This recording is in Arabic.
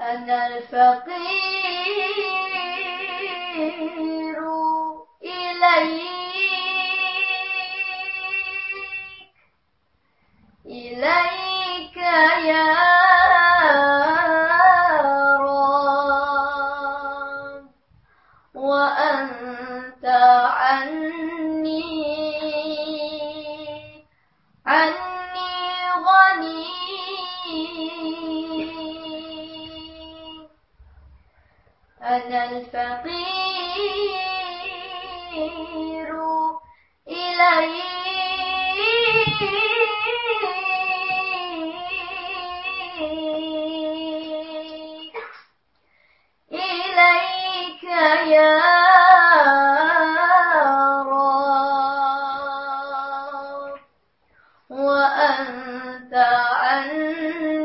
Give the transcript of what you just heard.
أنا الفقير إليك. إليك يا رب. وأنت عني. عني. أنا الفقير إليك إليك يا رب وأنت عني